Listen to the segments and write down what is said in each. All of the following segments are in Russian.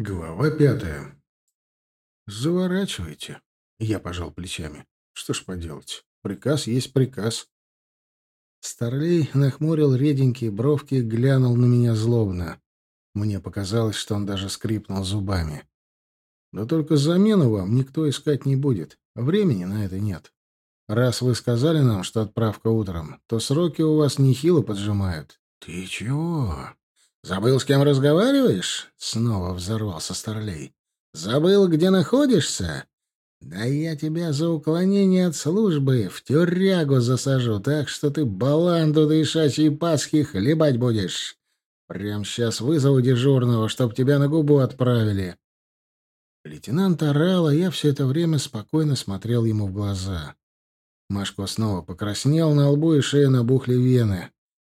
Глава пятая. «Заворачивайте». Я пожал плечами. «Что ж поделать? Приказ есть приказ». Старлей нахмурил реденькие бровки и глянул на меня злобно. Мне показалось, что он даже скрипнул зубами. «Да только замену вам никто искать не будет. Времени на это нет. Раз вы сказали нам, что отправка утром, то сроки у вас нехило поджимают». «Ты чего?» «Забыл, с кем разговариваешь?» — снова взорвался Старлей. «Забыл, где находишься? Да я тебя за уклонение от службы в тюрягу засажу, так что ты баланду до ишачьей Пасхи хлебать будешь. Прям сейчас вызову дежурного, чтоб тебя на губу отправили». Лейтенант орал, а я все это время спокойно смотрел ему в глаза. Машко снова покраснел, на лбу и шее набухли вены.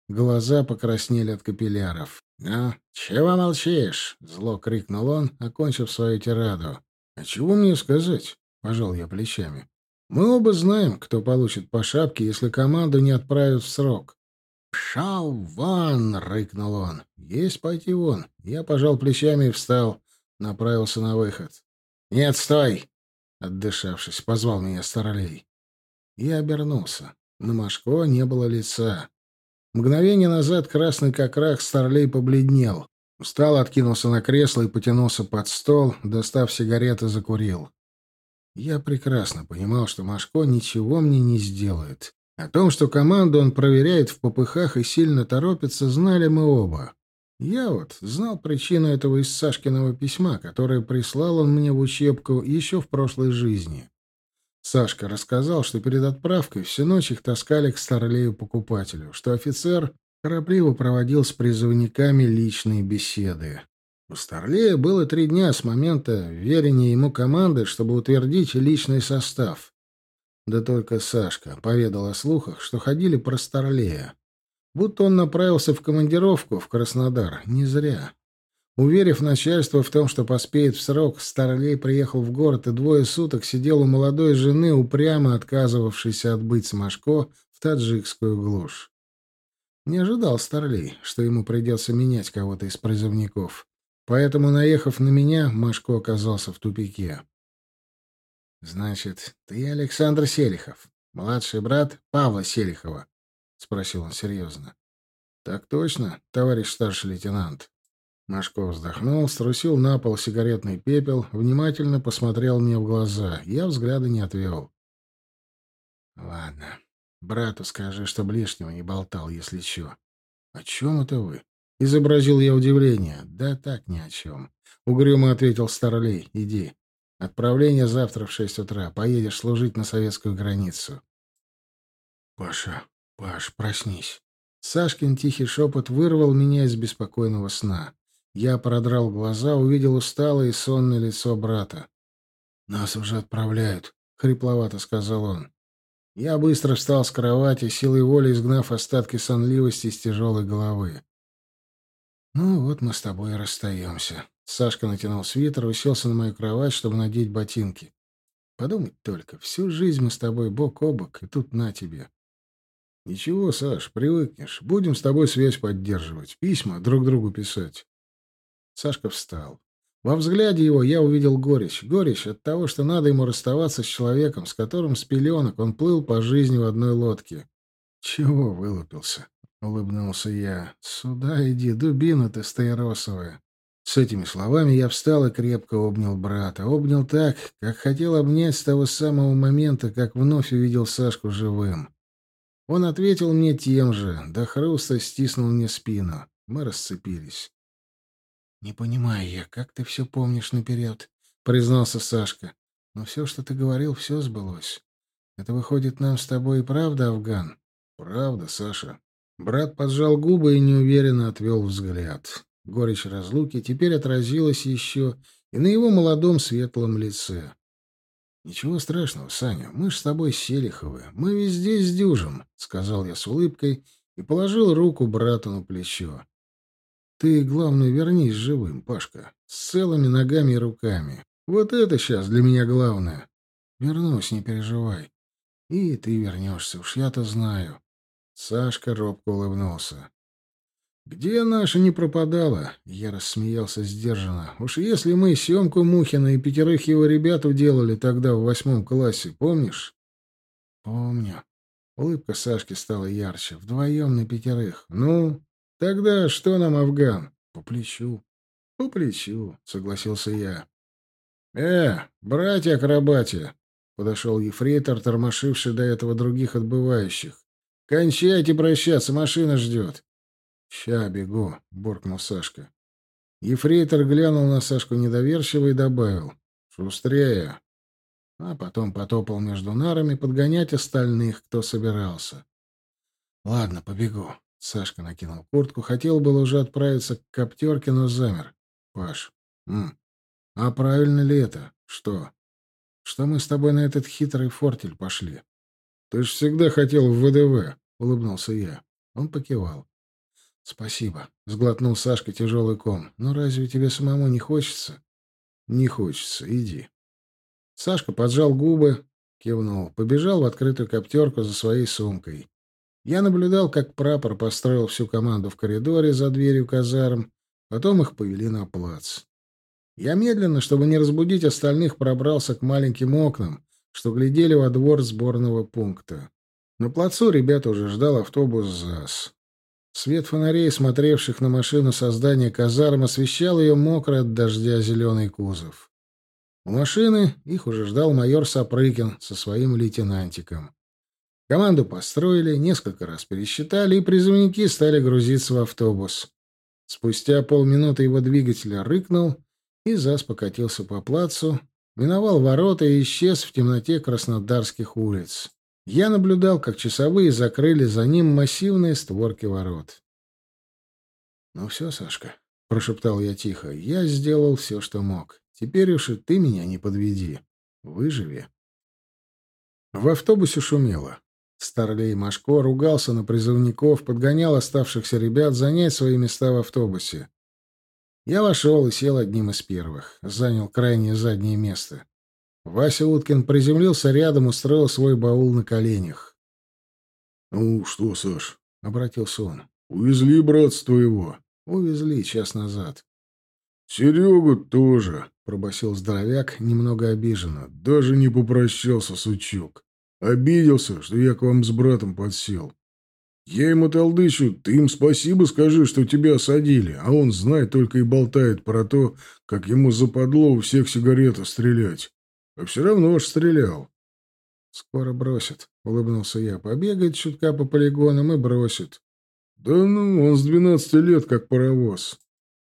Глаза покраснели от капилляров. «Ну, чего молчишь?» — зло крикнул он, окончив свою тираду. «А чего мне сказать?» — пожал я плечами. «Мы оба знаем, кто получит по шапке, если команду не отправят в срок». «Пшал вон!» — рыкнул он. «Есть пойти вон». Я пожал плечами и встал. Направился на выход. «Нет, стой!» — отдышавшись, позвал меня Старолей. Я обернулся. На Машко не было лица. Мгновение назад красный как рак Старлей побледнел. Устал, откинулся на кресло и потянулся под стол, достав сигареты, закурил. Я прекрасно понимал, что Машко ничего мне не сделает. О том, что команду он проверяет в попыхах и сильно торопится, знали мы оба. Я вот знал причину этого из Сашкиного письма, которое прислал он мне в учебку еще в прошлой жизни. Сашка рассказал, что перед отправкой всю ночь их таскали к старлею-покупателю, что офицер торопливо проводил с призывниками личные беседы. У Старлея было три дня с момента верения ему команды, чтобы утвердить личный состав. Да только Сашка поведал о слухах, что ходили про Старлея. Будто он направился в командировку в Краснодар. Не зря. Уверив начальство в том, что поспеет в срок, Старлей приехал в город и двое суток сидел у молодой жены, упрямо отказывавшейся отбыть с Машко в таджикскую глушь. Не ожидал Старлей, что ему придется менять кого-то из призывников. Поэтому, наехав на меня, Машко оказался в тупике. «Значит, ты Александр Селихов, младший брат Павла Селихова?» — спросил он серьезно. «Так точно, товарищ старший лейтенант», Машко вздохнул, струсил на пол сигаретный пепел, внимательно посмотрел мне в глаза. Я взгляда не отвел. «Ладно. Брату скажи, чтобы лишнего не болтал, если чё». «О чем это вы?» — изобразил я удивление. «Да так, ни о чем». Угрюмо ответил Старлей. «Иди. Отправление завтра в шесть утра. Поедешь служить на советскую границу». «Паша, Паш, проснись». Сашкин тихий шепот вырвал меня из беспокойного сна. Я продрал глаза, увидел усталое и сонное лицо брата. «Нас уже отправляют», — хрипловато сказал он. Я быстро встал с кровати, силой воли изгнав остатки сонливости с тяжелой головы. «Ну вот мы с тобой и расстаемся». Сашка натянул свитер, уселся на мою кровать, чтобы надеть ботинки. «Подумать только, всю жизнь мы с тобой бок о бок, и тут на тебе». «Ничего, Саш, привыкнешь. Будем с тобой связь поддерживать, письма друг другу писать». Сашка встал. Во взгляде его я увидел горечь. Горечь от того, что надо ему расставаться с человеком, с которым с пеленок он плыл по жизни в одной лодке. «Чего вылупился?» — улыбнулся я. «Сюда иди, дубина ты стаиросовая». С этими словами я встал и крепко обнял брата. Обнял так, как хотел обнять с того самого момента, как вновь увидел Сашку живым. Он ответил мне тем же, до хруста стиснул мне спину. Мы расцепились. «Не понимаю я, как ты все помнишь наперед», — признался Сашка. «Но все, что ты говорил, все сбылось. Это выходит нам с тобой и правда, Афган?» «Правда, Саша». Брат поджал губы и неуверенно отвел взгляд. Горечь разлуки теперь отразилась еще и на его молодом светлом лице. «Ничего страшного, Саня, мы ж с тобой Селиховы, мы везде сдюжим», — сказал я с улыбкой и положил руку брату на плечо. Ты, главное, вернись живым, Пашка, с целыми ногами и руками. Вот это сейчас для меня главное. Вернусь, не переживай. И ты вернешься, уж я-то знаю. Сашка робко улыбнулся. «Где наша не пропадала?» Я рассмеялся сдержанно. «Уж если мы съемку Мухина и пятерых его ребят уделали тогда в восьмом классе, помнишь?» «Помню». Улыбка Сашки стала ярче. «Вдвоем на пятерых. Ну, тогда что нам, Афган?» «По плечу». «По плечу», — согласился я. «Э, братья-акробатия!» — подошел ефрейтор, тормошивший до этого других отбывающих. «Кончайте прощаться, машина ждет». «Ща бегу», — буркнул Сашка. Ефрейтор глянул на Сашку недоверчиво и добавил. «Шустрее». А потом потопал между нарами подгонять остальных, кто собирался. «Ладно, побегу». Сашка накинул куртку, хотел было уже отправиться к коптерке, но замер. «Паш, м, а правильно ли это? Что? Что мы с тобой на этот хитрый фортель пошли? Ты ж всегда хотел в ВДВ, — улыбнулся я. Он покивал. «Спасибо», — сглотнул Сашка тяжелый ком. «Но разве тебе самому не хочется?» «Не хочется. Иди». Сашка поджал губы, кивнул, побежал в открытую коптерку за своей сумкой. Я наблюдал, как прапор построил всю команду в коридоре за дверью казарм, потом их повели на плац. Я медленно, чтобы не разбудить остальных, пробрался к маленьким окнам, что глядели во двор сборного пункта. На плацу ребята уже ждал автобус ЗАС. Свет фонарей, смотревших на машину создания казарм, освещал ее мокрый от дождя зеленый кузов. У машины их уже ждал майор Сапрыкин со своим лейтенантиком. Команду построили, несколько раз пересчитали, и призывники стали грузиться в автобус. Спустя полминуты его двигатель рыкнул, и ЗАС покатился по плацу, миновал ворота и исчез в темноте краснодарских улиц. Я наблюдал, как часовые закрыли за ним массивные створки ворот. «Ну все, Сашка», — прошептал я тихо, — «я сделал все, что мог. Теперь уж и ты меня не подведи. Выживи». В автобусе шумело. Старлей Машко ругался на призывников, подгонял оставшихся ребят занять свои места в автобусе. Я вошел и сел одним из первых, занял крайнее заднее место. Вася Уткин приземлился рядом, устроил свой баул на коленях. — Ну что, Саш? — обратился он. — Увезли братца твоего. — Увезли час назад. — Серегу тоже, — пробасил здоровяк, немного обиженно. — Даже не попрощался, сучок. Обиделся, что я к вам с братом подсел. Я ему толдычу, ты им спасибо скажи, что тебя осадили, а он, знает, только и болтает про то, как ему западло у всех сигареты стрелять. А все равно уж стрелял. «Скоро бросит», — улыбнулся я. «Побегает чутка по полигонам и бросит». «Да ну, он с двенадцати лет как паровоз».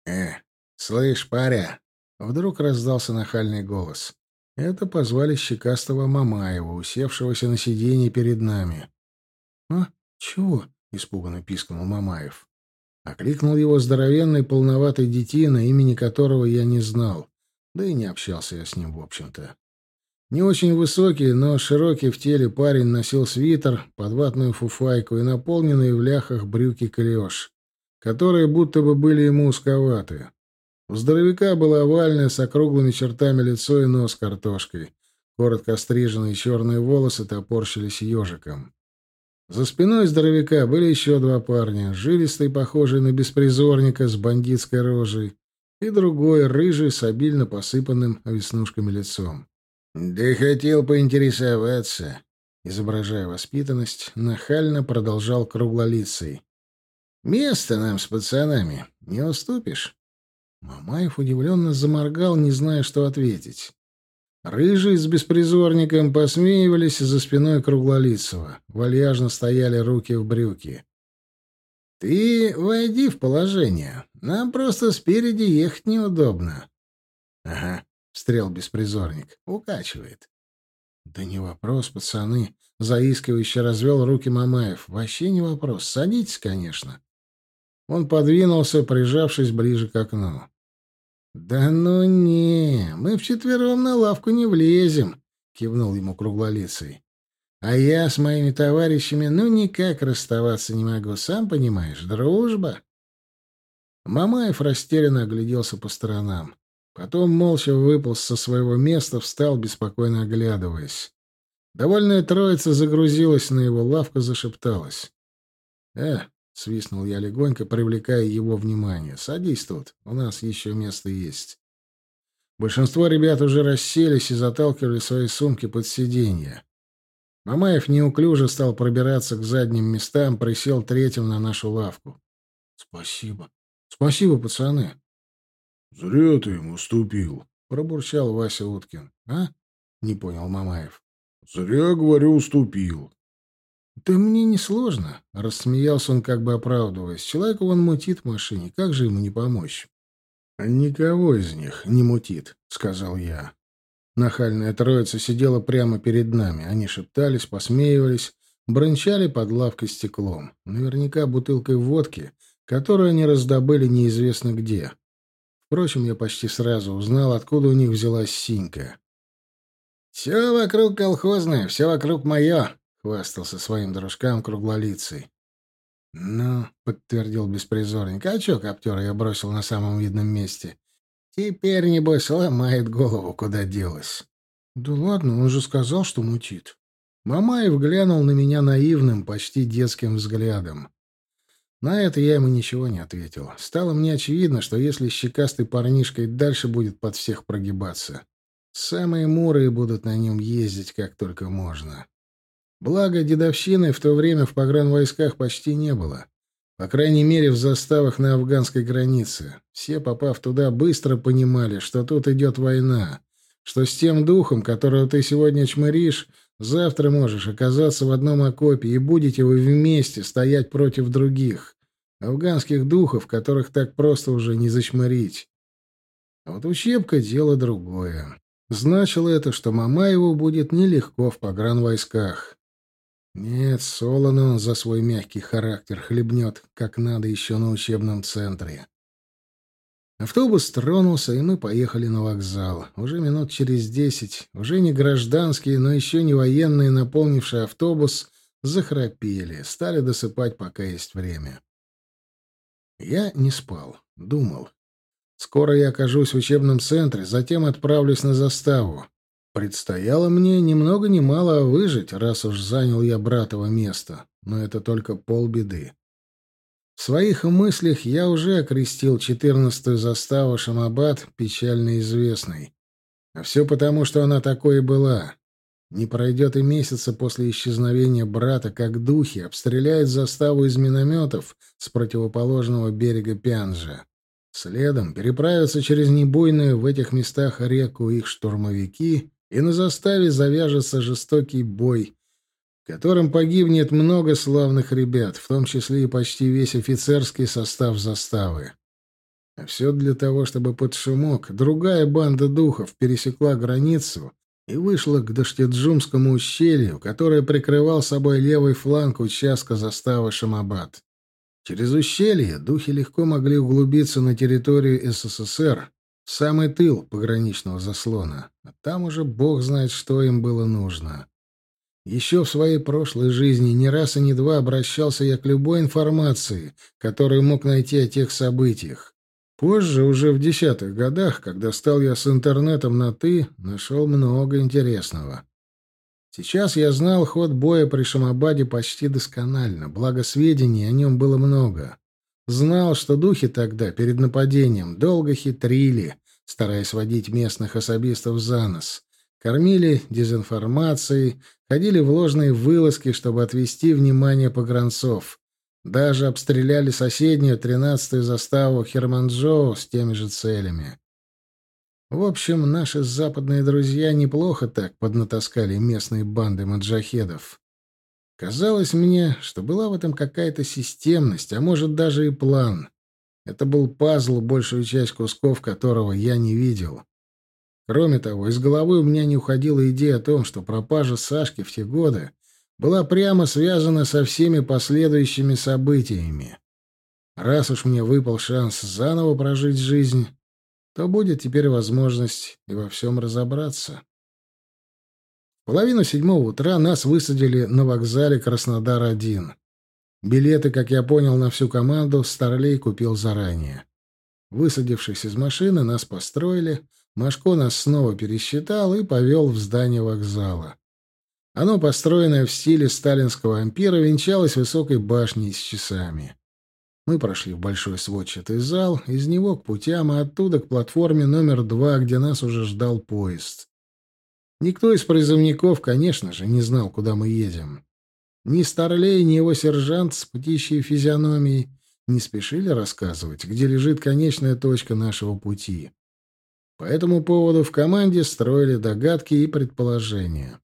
«Э, слышь, паря!» Вдруг раздался нахальный голос. Это позвали щекастого Мамаева, усевшегося на сиденье перед нами. «А, чего?» — испуганно пискнул Мамаев. Окликнул его здоровенный полноватый детина, имени которого я не знал. Да и не общался я с ним, в общем-то. Не очень высокий, но широкий в теле парень носил свитер, подватную фуфайку и наполненные в ляхах брюки клеш, которые будто бы были ему узковаты. У здоровяка было овальное с округлыми чертами лицо и нос картошкой. Коротко стриженные черные волосы топорщились ежиком. За спиной здоровяка были еще два парня, жилистый, похожий на беспризорника с бандитской рожей, и другой, рыжий, с обильно посыпанным веснушками лицом. «Да хотел поинтересоваться», — изображая воспитанность, нахально продолжал круглолицый. «Место нам с пацанами не уступишь?» Мамаев удивленно заморгал, не зная, что ответить. Рыжие с беспризорником посмеивались за спиной Круглолицего. Вальяжно стояли руки в брюки. «Ты войди в положение. Нам просто спереди ехать неудобно». «Ага, — встрял беспризорник. «Укачивает». «Да не вопрос, пацаны», — заискивающе развел руки Мамаев. «Вообще не вопрос. Садитесь, конечно». Он подвинулся, прижавшись ближе к окну. «Да ну не, мы вчетвером на лавку не влезем», — кивнул ему круглолицый. «А я с моими товарищами ну никак расставаться не могу, сам понимаешь, дружба». Мамаев растерянно огляделся по сторонам. Потом молча выполз со своего места, встал, беспокойно оглядываясь. Довольная троица загрузилась на его лавку, зашепталась. — Э, свистнул я легонько, привлекая его внимание. «Садись тут, у нас еще место есть». Большинство ребят уже расселись и заталкивали свои сумки под сиденье. Мамаев неуклюже стал пробираться к задним местам, присел третьим на нашу лавку. «Спасибо. Спасибо, пацаны». «Зря ты ему уступил», — пробурчал Вася Уткин. «А?» — не понял Мамаев. «Зря, говорю, уступил». «Да мне не сложно», — рассмеялся он, как бы оправдываясь. «Человеку он мутит в машине. Как же ему не помочь?» «Никого из них не мутит», — сказал я. Нахальная троица сидела прямо перед нами. Они шептались, посмеивались, брончали под лавкой стеклом. Наверняка бутылкой водки, которую они раздобыли неизвестно где. Впрочем, я почти сразу узнал, откуда у них взялась синька. «Все вокруг колхозное, все вокруг мое», — хвастался своим дружкам круглолицей. «Ну», — подтвердил беспризорник, — «а чё коптер я бросил на самом видном месте? Теперь, небось, ломает голову, куда делась». «Да ладно, он же сказал, что мутит». Мамаев глянул на меня наивным, почти детским взглядом. На это я ему ничего не ответил. Стало мне очевидно, что если щекастый парнишка и дальше будет под всех прогибаться, самые мурые будут на нем ездить как только можно. Благо, дедовщины в то время в погранвойсках почти не было. По крайней мере, в заставах на афганской границе. Все, попав туда, быстро понимали, что тут идет война, что с тем духом, которого ты сегодня чмыришь, Завтра можешь оказаться в одном окопе, и будете вы вместе стоять против других, афганских духов, которых так просто уже не зачмырить. А вот учебка — дело другое. Значило это, что Мамаеву будет нелегко в погранвойсках. Нет, солоно он за свой мягкий характер хлебнет, как надо еще на учебном центре. Автобус тронулся, и мы поехали на вокзал. Уже минут через десять, уже не гражданские, но еще не военные, наполнившие автобус, захрапели, стали досыпать, пока есть время. Я не спал, думал. Скоро я окажусь в учебном центре, затем отправлюсь на заставу. Предстояло мне ни много ни мало выжить, раз уж занял я братово место, но это только полбеды. В своих мыслях я уже окрестил четырнадцатую заставу Шамабад печально известной. А все потому, что она такой и была. Не пройдет и месяца после исчезновения брата, как духи обстреляют заставу из минометов с противоположного берега Пянжа. Следом переправятся через небойную в этих местах реку их штурмовики, и на заставе завяжется жестокий бой, которым погибнет много славных ребят, в том числе и почти весь офицерский состав заставы. А все для того, чтобы под шумок другая банда духов пересекла границу и вышла к Даштеджумскому ущелью, которое прикрывал собой левый фланг участка заставы Шамабад. Через ущелье духи легко могли углубиться на территорию СССР, самый тыл пограничного заслона, а там уже бог знает, что им было нужно. Еще в своей прошлой жизни не раз и не два обращался я к любой информации, которую мог найти о тех событиях. Позже, уже в десятых годах, когда стал я с интернетом на «ты», нашел много интересного. Сейчас я знал ход боя при Шамабаде почти досконально, благо сведений о нем было много. Знал, что духи тогда, перед нападением, долго хитрили, стараясь водить местных особистов за нос, кормили дезинформацией, ходили в ложные вылазки, чтобы отвести внимание погранцов. Даже обстреляли соседнюю тринадцатую заставу Херманджоу с теми же целями. В общем, наши западные друзья неплохо так поднатаскали местные банды маджахедов. Казалось мне, что была в этом какая-то системность, а может даже и план. Это был пазл, большую часть кусков которого я не видел. Кроме того, из головы у меня не уходила идея о том, что пропажа Сашки в те годы была прямо связана со всеми последующими событиями. Раз уж мне выпал шанс заново прожить жизнь, то будет теперь возможность и во всем разобраться. В половину седьмого утра нас высадили на вокзале Краснодар-1. Билеты, как я понял, на всю команду Старлей купил заранее. Высадившись из машины, нас построили — Машко нас снова пересчитал и повел в здание вокзала. Оно, построенное в стиле сталинского ампира, венчалось высокой башней с часами. Мы прошли в большой сводчатый зал, из него к путям, а оттуда к платформе номер два, где нас уже ждал поезд. Никто из призывников, конечно же, не знал, куда мы едем. Ни Старлей, ни его сержант с птичьей физиономией не спешили рассказывать, где лежит конечная точка нашего пути. По этому поводу в команде строили догадки и предположения.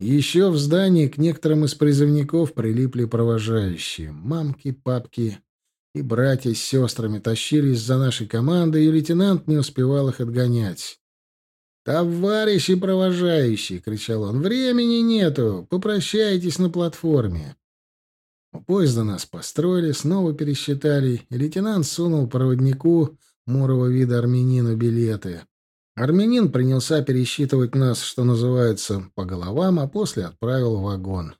Еще в здании к некоторым из призывников прилипли провожающие. Мамки, папки и братья с сестрами тащились за нашей командой, и лейтенант не успевал их отгонять. «Товарищи провожающие!» — кричал он. «Времени нету! Попрощайтесь на платформе!» У поезда нас построили, снова пересчитали, и лейтенант сунул проводнику мурого вида армянину билеты. Армянин принялся пересчитывать нас, что называется, по головам, а после отправил в вагон.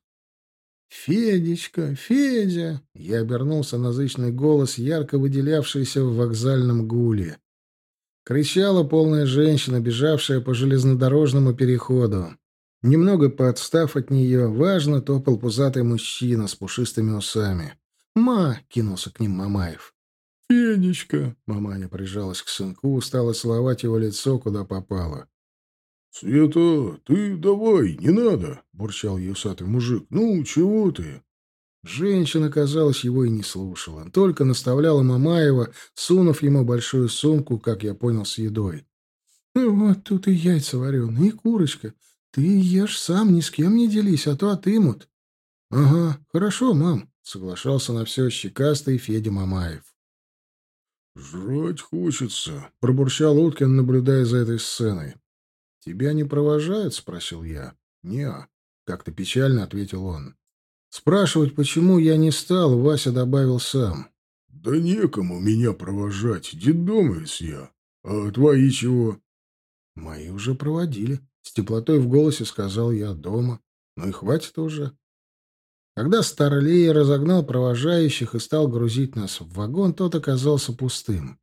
«Федечка, Федя!» Я обернулся на зычный голос, ярко выделявшийся в вокзальном гуле. Кричала полная женщина, бежавшая по железнодорожному переходу. Немного подстав от нее, важно топал пузатый мужчина с пушистыми усами. «Ма!» — кинулся к ним Мамаев. «Федечка!» — Маманя прижалась к сынку, стала целовать его лицо, куда попало. «Света, ты давай, не надо!» — бурчал юсатый мужик. «Ну, чего ты?» Женщина, казалось, его и не слушала, только наставляла Мамаева, сунув ему большую сумку, как я понял, с едой. «Ну вот тут и яйца вареные, и курочка. Ты ешь сам, ни с кем не делись, а то отымут». «Ага, хорошо, мам», — соглашался на все щекастый Федя Мамаев. «Жрать хочется», — пробурчал Уткин, наблюдая за этой сценой. «Тебя не провожают?» — спросил я. «Не-а», как-то печально ответил он. Спрашивать, почему я не стал, Вася добавил сам. «Да некому меня провожать, детдомовец я. А твои чего?» «Мои уже проводили», — с теплотой в голосе сказал я дома. «Ну и хватит уже». Когда Старлей разогнал провожающих и стал грузить нас в вагон, тот оказался пустым.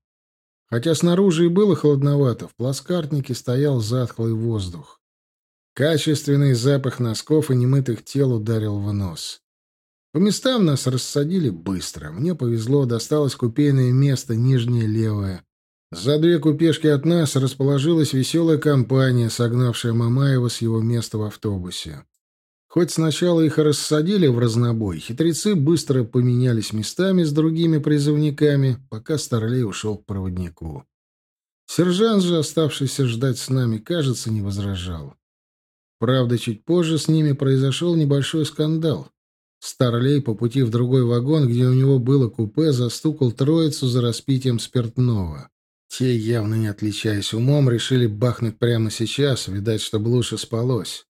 Хотя снаружи и было холодновато, в плацкартнике стоял затхлый воздух. Качественный запах носков и немытых тел ударил в нос. По местам нас рассадили быстро. Мне повезло, досталось купейное место, нижнее левое. За две купешки от нас расположилась веселая компания, согнавшая Мамаева с его места в автобусе. Хоть сначала их рассадили в разнобой, хитрецы быстро поменялись местами с другими призывниками, пока Старлей ушел к проводнику. Сержант же, оставшийся ждать с нами, кажется, не возражал. Правда, чуть позже с ними произошел небольшой скандал. Старлей по пути в другой вагон, где у него было купе, застукал троицу за распитием спиртного. Те, явно не отличаясь умом, решили бахнуть прямо сейчас, видать, чтобы лучше спалось.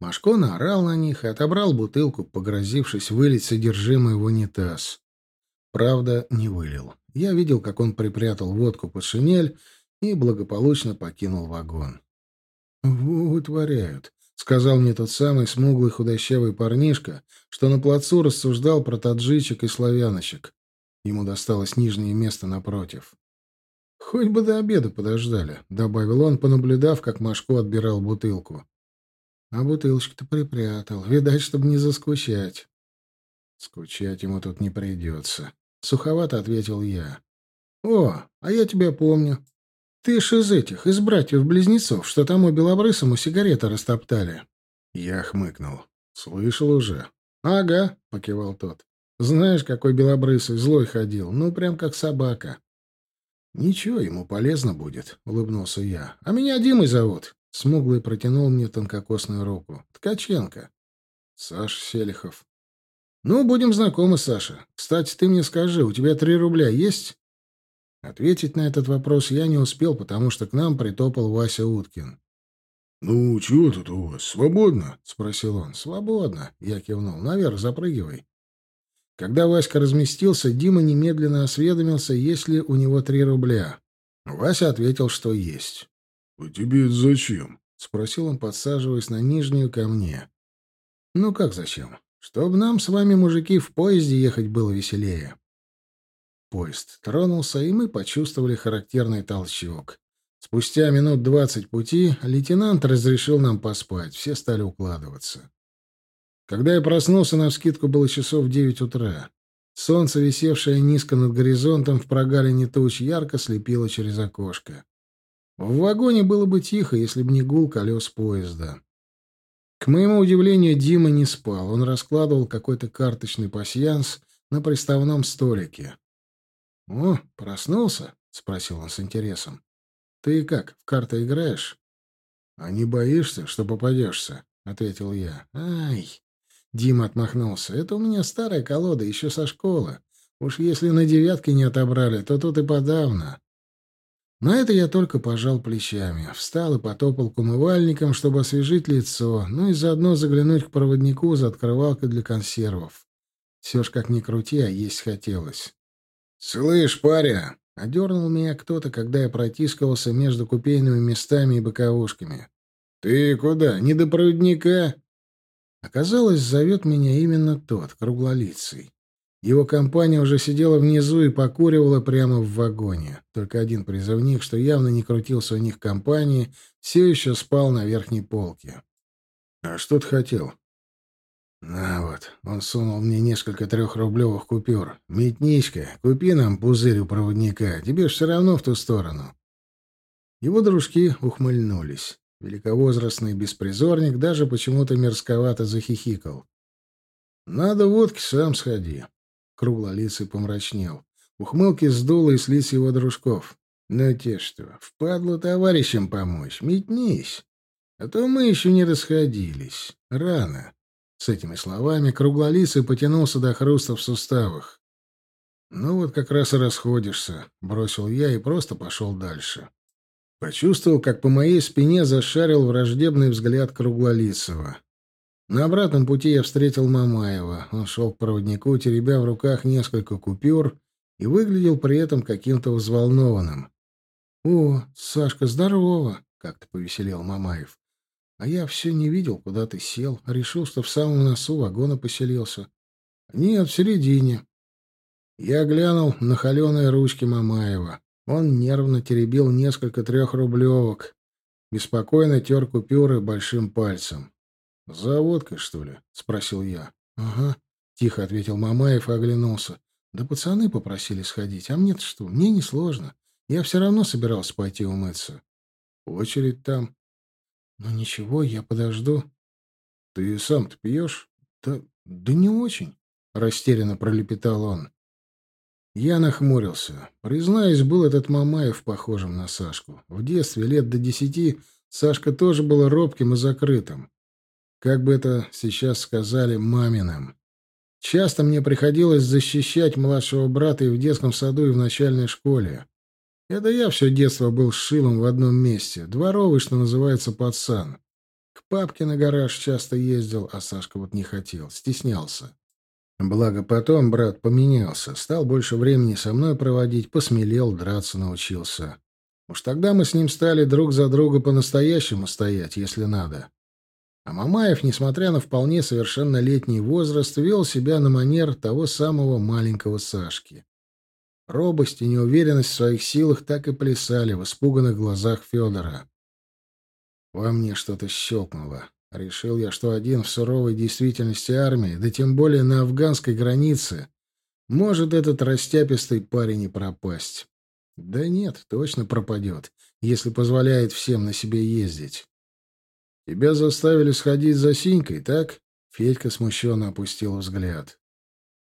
Машко наорал на них и отобрал бутылку, погрозившись вылить содержимое в унитаз. Правда, не вылил. Я видел, как он припрятал водку под шинель и благополучно покинул вагон. «Вытворяют», — сказал мне тот самый смуглый худощавый парнишка, что на плацу рассуждал про таджичек и славяночек. Ему досталось нижнее место напротив. «Хоть бы до обеда подождали», — добавил он, понаблюдав, как Машко отбирал бутылку. «А бутылочку-то припрятал. Видать, чтобы не заскучать». «Скучать ему тут не придется», — суховато ответил я. «О, а я тебя помню. Ты ж из этих, из братьев-близнецов, что тому белобрысому сигареты растоптали. Я хмыкнул. Слышал уже. Ага, покивал тот. Знаешь, какой белобрысый злой ходил, ну прям как собака. Ничего, ему полезно будет, улыбнулся я. А меня Димой зовут. Смуглый протянул мне тонкокосную руку. Ткаченко. Саша Селихов. Ну, будем знакомы, Саша. Кстати, ты мне скажи, у тебя три рубля есть? Ответить на этот вопрос я не успел, потому что к нам притопал Вася Уткин. «Ну, чего тут у вас? Свободно?» — спросил он. «Свободно», — я кивнул. «Наверх запрыгивай». Когда Васька разместился, Дима немедленно осведомился, есть ли у него три рубля. Вася ответил, что есть. «А тебе это зачем?» — спросил он, подсаживаясь на нижнюю ко мне. «Ну как зачем? Чтобы нам с вами, мужики, в поезде ехать было веселее». Поезд тронулся, и мы почувствовали характерный толчок. Спустя минут двадцать пути лейтенант разрешил нам поспать, все стали укладываться. Когда я проснулся, навскидку было часов девять утра. Солнце, висевшее низко над горизонтом в прогалине туч, ярко слепило через окошко. В вагоне было бы тихо, если бы не гул колес поезда. К моему удивлению, Дима не спал. Он раскладывал какой-то карточный пасьянс на приставном столике. «О, проснулся?» — спросил он с интересом. «Ты как, в карты играешь?» «А не боишься, что попадешься?» — ответил я. «Ай!» — Дима отмахнулся. «Это у меня старая колода, еще со школы. Уж если на девятке не отобрали, то тут и подавно». На это я только пожал плечами, встал и потопал к умывальникам, чтобы освежить лицо, ну и заодно заглянуть к проводнику за открывалкой для консервов. Все ж как ни крути, а есть хотелось. «Слышь, паря!» — одернул меня кто-то, когда я протискивался между купейными местами и боковушками. «Ты куда? Не до проводника?» Оказалось, зовет меня именно тот, круглолицый. Его компания уже сидела внизу и покуривала прямо в вагоне. Только один призывник, что явно не крутился у них компании, все еще спал на верхней полке. «А что ты хотел?» «На вот», — он сунул мне несколько трехрублевых купюр. «Метничка, купи нам пузырь у проводника, тебе ж все равно в ту сторону». Его дружки ухмыльнулись. Великовозрастный беспризорник даже почему-то мерзковато захихикал. «Надо водки, сам сходи». Круглолицый помрачнел. Ухмылки сдуло и с лиц его дружков. «Ну те что, впадло товарищам помочь, метнись. А то мы еще не расходились. Рано». С этими словами Круглолицый потянулся до хруста в суставах. «Ну вот как раз и расходишься», — бросил я и просто пошел дальше. Почувствовал, как по моей спине зашарил враждебный взгляд Круглолицего. На обратном пути я встретил Мамаева. Он шел к проводнику, теребя в руках несколько купюр, и выглядел при этом каким-то взволнованным. «О, Сашка, здорово!» — как-то повеселел Мамаев. «А я все не видел, куда ты сел. Решил, что в самом носу вагона поселился. Нет, в середине». Я глянул на холеные ручки Мамаева. Он нервно теребил несколько трехрублевок, беспокойно тер купюры большим пальцем. «За водкой, что ли?» — спросил я. «Ага», — тихо ответил Мамаев и оглянулся. «Да пацаны попросили сходить, а мне-то что? Мне несложно. Я все равно собирался пойти умыться. Очередь там. Ну ничего, я подожду». «Ты сам-то пьешь?» «Да, да не очень», — растерянно пролепетал он. Я нахмурился. Признаюсь, был этот Мамаев похожим на Сашку. В детстве, лет до десяти, Сашка тоже был робким и закрытым. Как бы это сейчас сказали, маминым. Часто мне приходилось защищать младшего брата и в детском саду, и в начальной школе. Это я все детство был шилом в одном месте. Дворовый, что называется, пацан. К папке на гараж часто ездил, а Сашка вот не хотел, стеснялся. Благо потом брат поменялся, стал больше времени со мной проводить, посмелел, драться научился. Уж тогда мы с ним стали друг за друга по-настоящему стоять, если надо. А Мамаев, несмотря на вполне совершеннолетний возраст, вел себя на манер того самого маленького Сашки. Робость и неуверенность в своих силах так и плясали в испуганных глазах Федора. Во мне что-то щелкнуло. Решил я, что один в суровой действительности армии, да тем более на афганской границе, может этот растяпистый парень не пропасть. Да нет, точно пропадет, если позволяет всем на себе ездить. Тебя заставили сходить за Синькой, так? Федька смущенно опустил взгляд.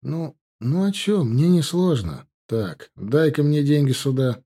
Ну, ну а чё, мне несложно. Так, дай-ка мне деньги сюда.